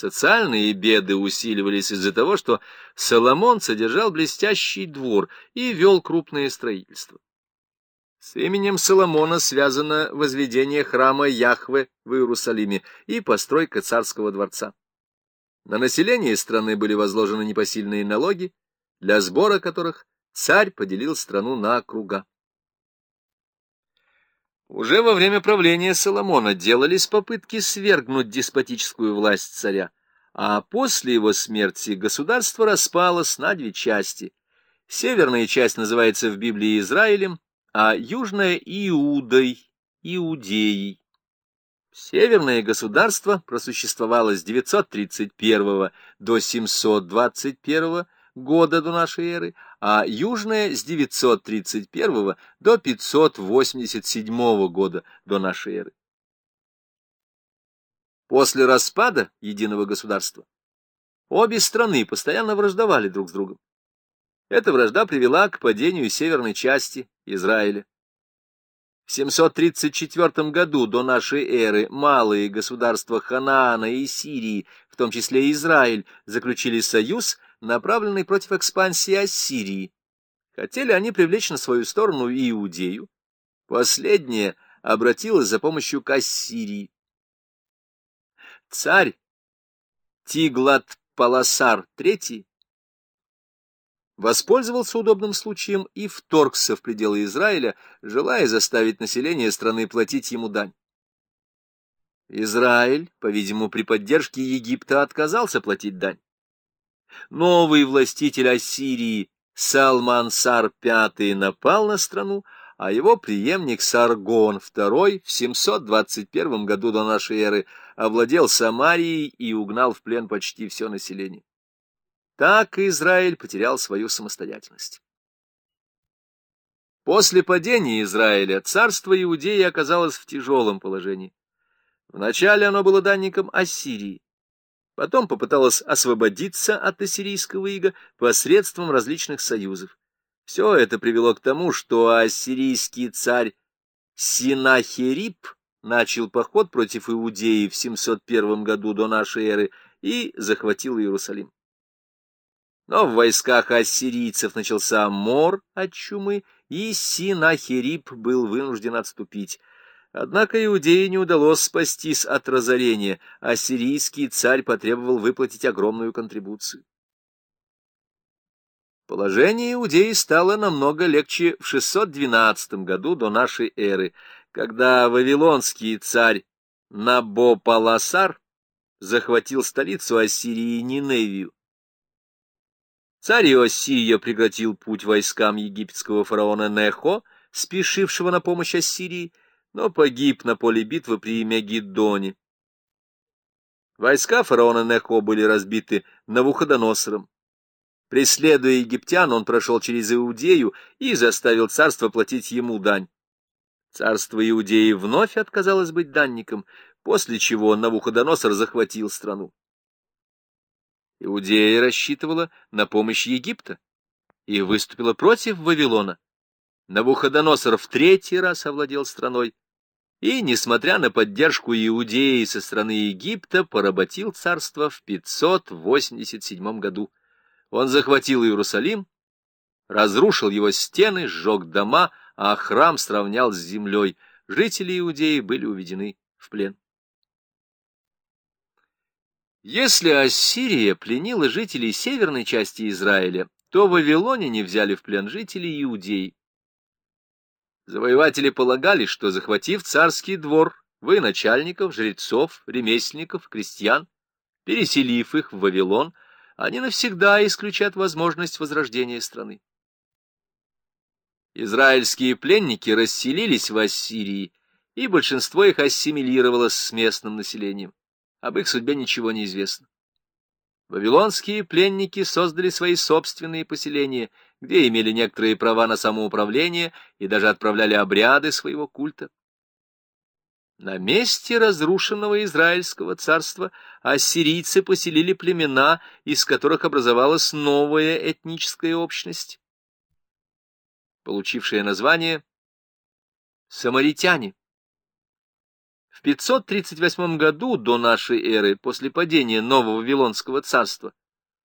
Социальные беды усиливались из-за того, что Соломон содержал блестящий двор и вел крупное строительство. С именем Соломона связано возведение храма Яхве в Иерусалиме и постройка царского дворца. На население страны были возложены непосильные налоги, для сбора которых царь поделил страну на округа. Уже во время правления Соломона делались попытки свергнуть деспотическую власть царя, а после его смерти государство распалось на две части. Северная часть называется в Библии Израилем, а южная — Иудой, Иудеей. Северное государство просуществовало с 931 до 721 года до нашей эры, а южное с 931 до 587 года до нашей эры. После распада единого государства обе страны постоянно враждовали друг с другом. Эта вражда привела к падению северной части Израиля. В 734 году до нашей эры малые государства Ханаана и Сирии, в том числе Израиль, заключили союз, направленный против экспансии Ассирии. Хотели они привлечь на свою сторону Иудею. Последняя обратилась за помощью к Ассирии. Царь Тиглат-Паласар III воспользовался удобным случаем и вторгся в пределы Израиля, желая заставить население страны платить ему дань. Израиль, по-видимому, при поддержке Египта отказался платить дань. Новый властитель Ассирии Салмансар V напал на страну, а его преемник Саргон II в 721 году до нашей эры овладел Самарией и угнал в плен почти все население. Так Израиль потерял свою самостоятельность. После падения Израиля царство Иудеи оказалось в тяжелом положении. Вначале оно было данником Ассирии, потом попыталось освободиться от ассирийского ига посредством различных союзов. Все это привело к тому, что ассирийский царь Синахерип начал поход против Иудеи в 701 году до нашей эры и захватил Иерусалим. Но в войсках ассирийцев начался мор от чумы, и Синахирип был вынужден отступить. Однако иудеи не удалось спастись от разорения, а сирийский царь потребовал выплатить огромную контрибуцию. Положение иудеи стало намного легче в 612 году до нашей эры, когда вавилонский царь Набопаласар захватил столицу Ассирии Ниневию. Царь Иосия прекратил путь войскам египетского фараона Нехо, спешившего на помощь Ассирии, но погиб на поле битвы при Мегиддоне. Войска фараона Нехо были разбиты Навуходоносором. Преследуя египтян, он прошел через Иудею и заставил царство платить ему дань. Царство Иудеи вновь отказалось быть данником, после чего Навуходоносор захватил страну. Иудея рассчитывала на помощь Египта и выступила против Вавилона. Навуходоносор в третий раз овладел страной и, несмотря на поддержку Иудеи со стороны Египта, поработил царство в 587 году. Он захватил Иерусалим, разрушил его стены, сжег дома, а храм сравнял с землей. Жители Иудеи были уведены в плен. Если Ассирия пленила жителей северной части Израиля, то вавилоняне взяли в плен жителей Иудеи. Завоеватели полагали, что, захватив царский двор, вы начальников, жрецов, ремесленников, крестьян, переселив их в Вавилон, они навсегда исключат возможность возрождения страны. Израильские пленники расселились в Ассирии, и большинство их ассимилировалось с местным населением. Об их судьбе ничего не известно. Вавилонские пленники создали свои собственные поселения, где имели некоторые права на самоуправление и даже отправляли обряды своего культа. На месте разрушенного Израильского царства ассирийцы поселили племена, из которых образовалась новая этническая общность, получившая название «самаритяне». В 538 году до нашей эры, после падения Нового Вавилонского царства,